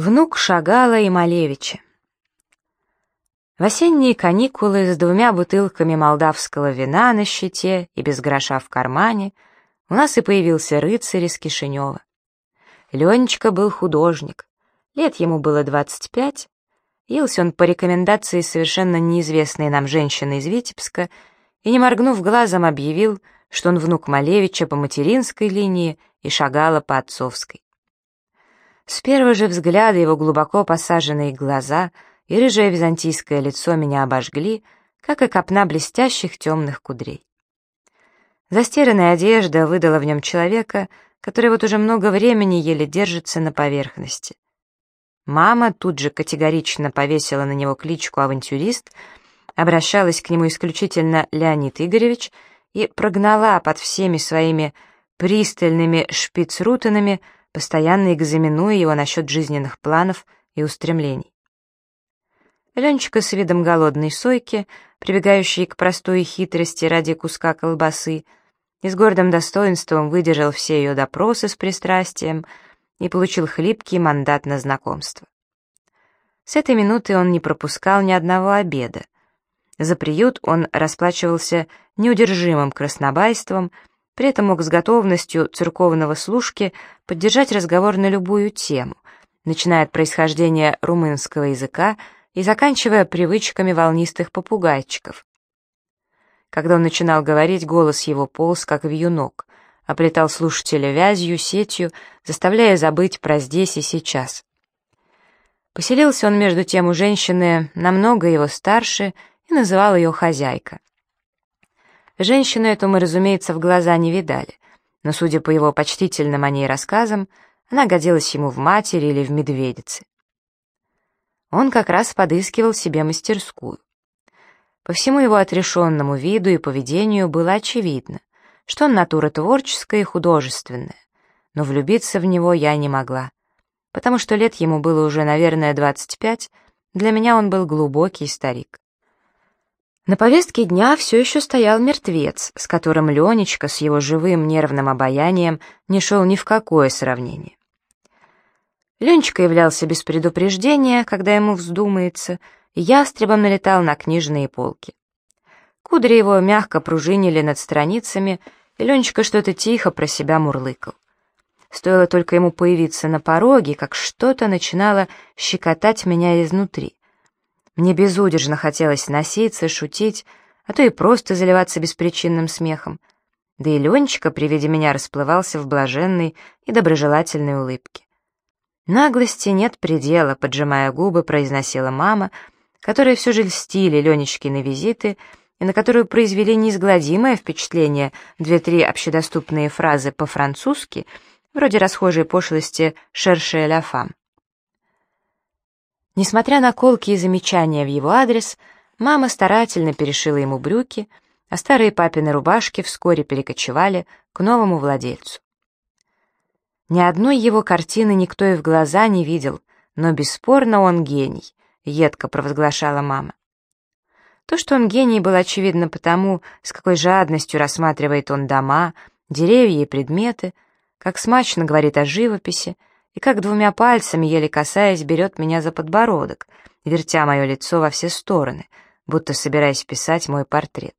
Внук Шагала и Малевича. В осенние каникулы с двумя бутылками молдавского вина на щите и без гроша в кармане у нас и появился рыцарь из Кишинева. Ленечка был художник, лет ему было 25, Явился он по рекомендации совершенно неизвестной нам женщины из Витебска и, не моргнув глазом, объявил, что он внук Малевича по материнской линии и Шагала по отцовской. С первого же взгляда его глубоко посаженные глаза и рыжее византийское лицо меня обожгли, как и копна блестящих темных кудрей. Застиранная одежда выдала в нем человека, который вот уже много времени еле держится на поверхности. Мама тут же категорично повесила на него кличку «авантюрист», обращалась к нему исключительно Леонид Игоревич и прогнала под всеми своими пристальными шпицрутенами постоянно экзаменуя его насчет жизненных планов и устремлений. Ленечка с видом голодной сойки, прибегающей к простой хитрости ради куска колбасы, и с гордым достоинством выдержал все ее допросы с пристрастием и получил хлипкий мандат на знакомство. С этой минуты он не пропускал ни одного обеда. За приют он расплачивался неудержимым краснобайством при этом мог с готовностью церковного служки поддержать разговор на любую тему, начиная от происхождения румынского языка и заканчивая привычками волнистых попугайчиков. Когда он начинал говорить, голос его полз, как вьюнок, оплетал слушателя вязью, сетью, заставляя забыть про здесь и сейчас. Поселился он между тем у женщины намного его старше и называл ее хозяйка. Женщину эту мы, разумеется, в глаза не видали, но, судя по его почтительным о ней рассказам, она годилась ему в матери или в медведице. Он как раз подыскивал себе мастерскую. По всему его отрешенному виду и поведению было очевидно, что он натура творческая и художественная, но влюбиться в него я не могла, потому что лет ему было уже, наверное, 25, для меня он был глубокий старик. На повестке дня все еще стоял мертвец, с которым Ленечка с его живым нервным обаянием не шел ни в какое сравнение. Ленечка являлся без предупреждения, когда ему вздумается, и ястребом налетал на книжные полки. Кудри его мягко пружинили над страницами, и Ленечка что-то тихо про себя мурлыкал. Стоило только ему появиться на пороге, как что-то начинало щекотать меня изнутри. Мне безудержно хотелось носиться, шутить, а то и просто заливаться беспричинным смехом. Да и Ленечка при виде меня расплывался в блаженной и доброжелательной улыбке. «Наглости нет предела», — поджимая губы, произносила мама, которая все же льстили Ленечкины визиты и на которую произвели неизгладимое впечатление две-три общедоступные фразы по-французски, вроде расхожей пошлости «шерше ля фам». Несмотря на колки и замечания в его адрес, мама старательно перешила ему брюки, а старые папины рубашки вскоре перекочевали к новому владельцу. Ни одной его картины никто и в глаза не видел, но бесспорно он гений, едко провозглашала мама. То, что он гений, было очевидно потому, с какой жадностью рассматривает он дома, деревья и предметы, как смачно говорит о живописи, и как двумя пальцами, еле касаясь, берет меня за подбородок, вертя мое лицо во все стороны, будто собираясь писать мой портрет.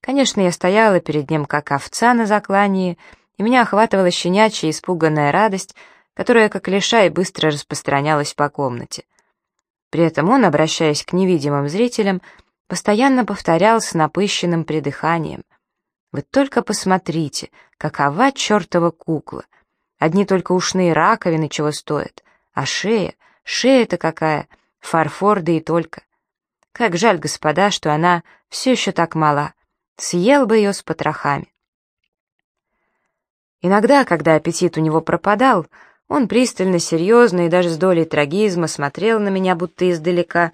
Конечно, я стояла перед ним как овца на заклании, и меня охватывала щенячья испуганная радость, которая, как лишай, быстро распространялась по комнате. При этом он, обращаясь к невидимым зрителям, постоянно повторял с напыщенным придыханием. «Вы только посмотрите, какова чертова кукла!» Одни только ушные раковины чего стоят. А шея, шея-то какая, фарфор да и только. Как жаль, господа, что она все еще так мала. Съел бы ее с потрохами. Иногда, когда аппетит у него пропадал, он пристально, серьезно и даже с долей трагизма смотрел на меня будто издалека,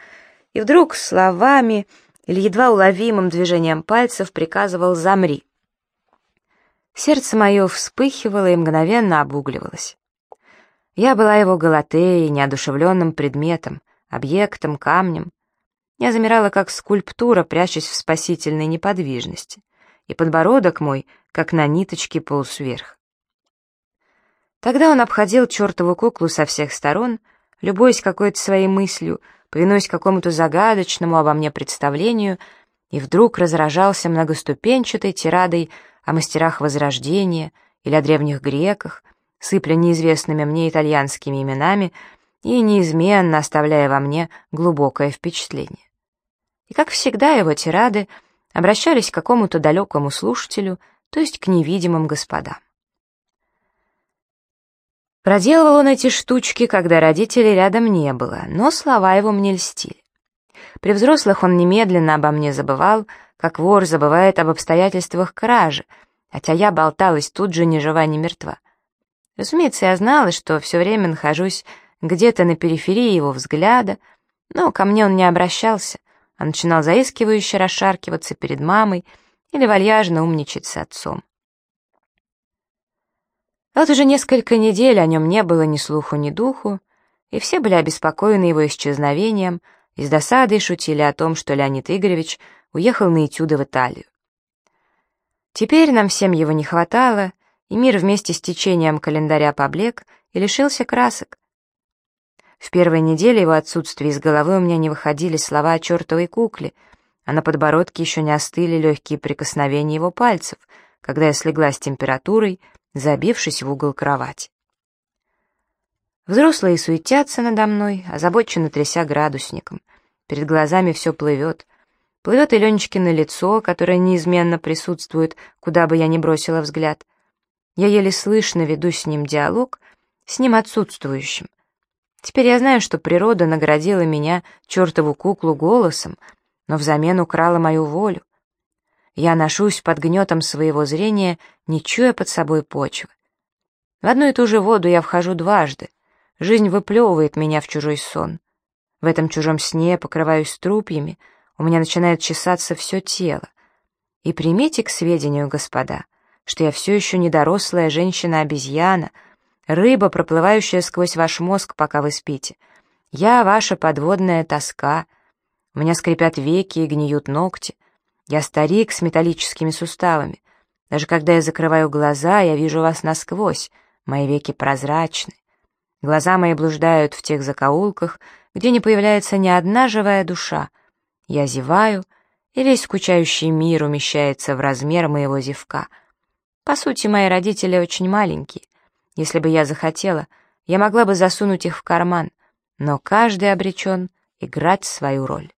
и вдруг словами или едва уловимым движением пальцев приказывал «замри». Сердце мое вспыхивало и мгновенно обугливалось. Я была его галатеей, неодушевленным предметом, объектом, камнем. Я замирала, как скульптура, прячась в спасительной неподвижности, и подбородок мой, как на ниточке полусверх. Тогда он обходил чертову куклу со всех сторон, любуясь какой-то своей мыслью, повинуясь какому-то загадочному обо мне представлению, и вдруг разражался многоступенчатой тирадой о мастерах Возрождения или о древних греках, сыпля неизвестными мне итальянскими именами и неизменно оставляя во мне глубокое впечатление. И, как всегда, его тирады обращались к какому-то далекому слушателю, то есть к невидимым господам. Проделывал он эти штучки, когда родителей рядом не было, но слова его мне льстили. При взрослых он немедленно обо мне забывал, как вор забывает об обстоятельствах кражи, хотя я болталась тут же ни жива, ни мертва. Разумеется, я знала, что все время нахожусь где-то на периферии его взгляда, но ко мне он не обращался, а начинал заискивающе расшаркиваться перед мамой или вальяжно умничать с отцом. Вот уже несколько недель о нем не было ни слуху, ни духу, и все были обеспокоены его исчезновением и с досадой шутили о том, что Леонид Игоревич уехал на этюды в Италию. Теперь нам всем его не хватало, и мир вместе с течением календаря поблек и лишился красок. В первой неделе его отсутствия из головы у меня не выходили слова о чертовой кукле, а на подбородке еще не остыли легкие прикосновения его пальцев, когда я слегла с температурой, забившись в угол кровати. Взрослые суетятся надо мной, озабоченно тряся градусником. Перед глазами все плывет. Плывет и Ленечкино лицо, которое неизменно присутствует, куда бы я ни бросила взгляд. Я еле слышно веду с ним диалог, с ним отсутствующим. Теперь я знаю, что природа наградила меня, чертову куклу, голосом, но взамен украла мою волю. Я ношусь под гнетом своего зрения, не чуя под собой почвы. В одну и ту же воду я вхожу дважды. Жизнь выплевывает меня в чужой сон. В этом чужом сне покрываюсь трупьями, у меня начинает чесаться все тело. И примите к сведению, господа, что я все еще недорослая женщина-обезьяна, рыба, проплывающая сквозь ваш мозг, пока вы спите. Я ваша подводная тоска. У меня скрипят веки и гниют ногти. Я старик с металлическими суставами. Даже когда я закрываю глаза, я вижу вас насквозь, мои веки прозрачны. Глаза мои блуждают в тех закоулках, где не появляется ни одна живая душа. Я зеваю, и весь скучающий мир умещается в размер моего зевка. По сути, мои родители очень маленькие. Если бы я захотела, я могла бы засунуть их в карман, но каждый обречен играть свою роль.